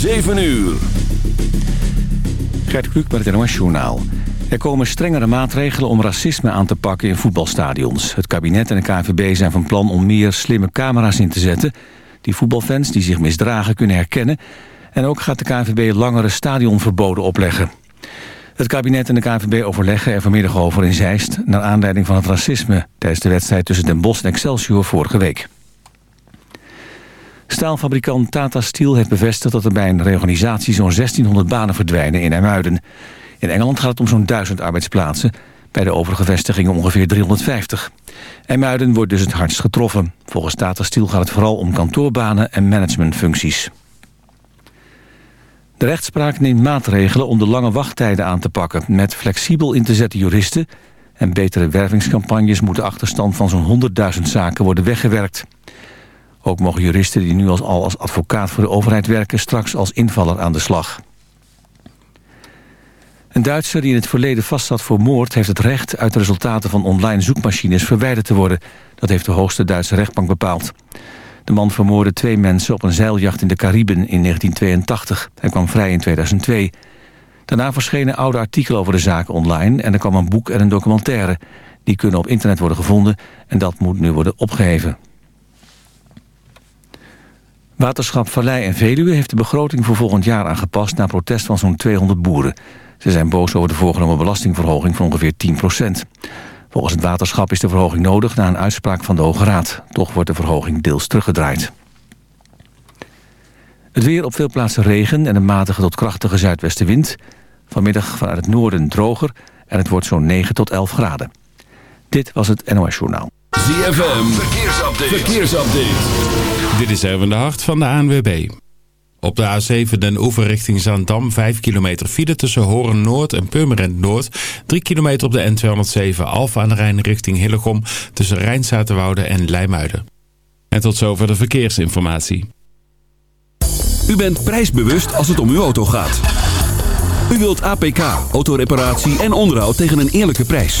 7 uur. Gert Kluk met het NOS Journaal. Er komen strengere maatregelen om racisme aan te pakken in voetbalstadions. Het kabinet en de KNVB zijn van plan om meer slimme camera's in te zetten... die voetbalfans die zich misdragen kunnen herkennen... en ook gaat de KNVB langere stadionverboden opleggen. Het kabinet en de KNVB overleggen er vanmiddag over in Zeist... naar aanleiding van het racisme tijdens de wedstrijd tussen Den Bosch en Excelsior vorige week. Staalfabrikant Tata Steel heeft bevestigd dat er bij een reorganisatie zo'n 1600 banen verdwijnen in Ermuiden. In Engeland gaat het om zo'n 1000 arbeidsplaatsen, bij de overige vestigingen ongeveer 350. Ermuiden wordt dus het hardst getroffen. Volgens Tata Steel gaat het vooral om kantoorbanen en managementfuncties. De rechtspraak neemt maatregelen om de lange wachttijden aan te pakken... met flexibel in te zetten juristen en betere wervingscampagnes... moet de achterstand van zo'n 100.000 zaken worden weggewerkt. Ook mogen juristen die nu als, al als advocaat voor de overheid werken... straks als invaller aan de slag. Een Duitser die in het verleden vastzat voor moord... heeft het recht uit de resultaten van online zoekmachines verwijderd te worden. Dat heeft de hoogste Duitse rechtbank bepaald. De man vermoordde twee mensen op een zeiljacht in de Cariben in 1982. Hij kwam vrij in 2002. Daarna verschenen oude artikelen over de zaak online... en er kwam een boek en een documentaire. Die kunnen op internet worden gevonden en dat moet nu worden opgeheven. Waterschap Vallei en Veluwe heeft de begroting voor volgend jaar aangepast... na protest van zo'n 200 boeren. Ze zijn boos over de voorgenomen belastingverhoging van ongeveer 10% Volgens het waterschap is de verhoging nodig na een uitspraak van de Hoge Raad. Toch wordt de verhoging deels teruggedraaid. Het weer op veel plaatsen regen en een matige tot krachtige zuidwestenwind. Vanmiddag vanuit het noorden droger en het wordt zo'n 9 tot 11 graden. Dit was het NOS Journaal. ZFM, verkeersupdate. verkeersupdate. Dit is even de hart van de ANWB. Op de A7 Den Oever richting Zaandam 5 kilometer file tussen Horen Noord en Purmerend Noord. 3 kilometer op de N207 Alfa aan de Rijn richting Hillegom tussen Rijnzaterwoude en Leimuiden. En tot zover de verkeersinformatie. U bent prijsbewust als het om uw auto gaat. U wilt APK, autoreparatie en onderhoud tegen een eerlijke prijs.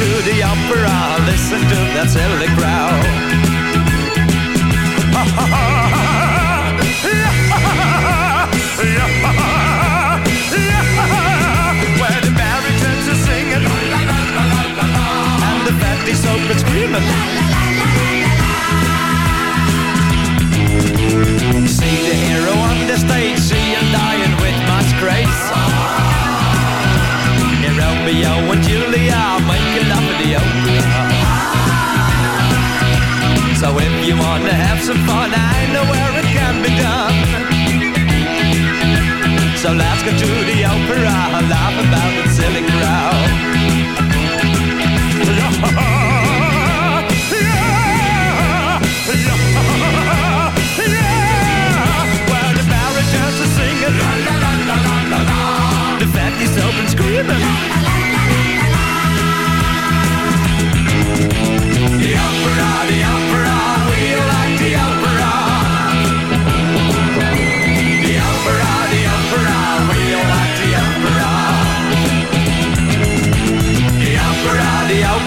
To the opera, listen to that silly crowd. Where the baritons are singing And the fatties open screaming See the hero on the stage See him dying with much grace Romeo and Julia so if you want to have some fun, I know where it can be done. So let's go to the opera, laugh about the silly crowd. yeah, yeah, yeah. Well, the baritons singing, la la la la la la. The fat is open screaming.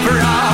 proud.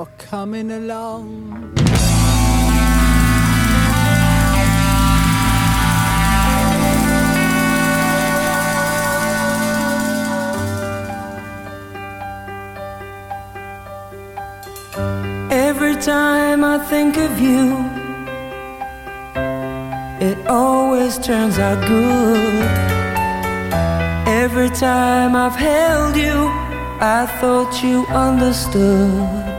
you're coming along. Every time I think of you, it always turns out good. Every time I've held you, I thought you understood.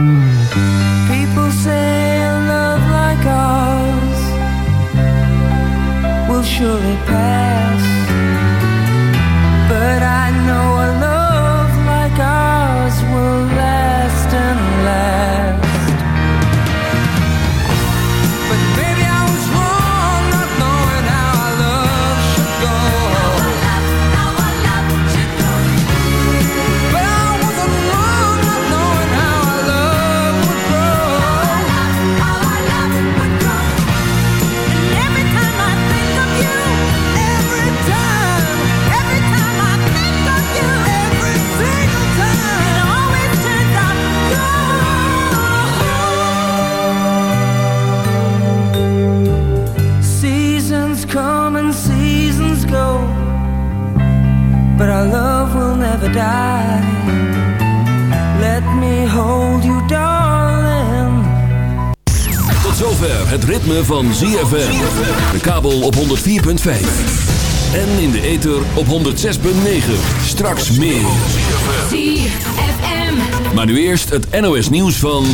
People say a love like ours will surely pass. tot zover het ritme van ZFM. De kabel op 104.5. En in de ether op 106.9. Straks meer. ZFM. Maar nu eerst het NOS nieuws van...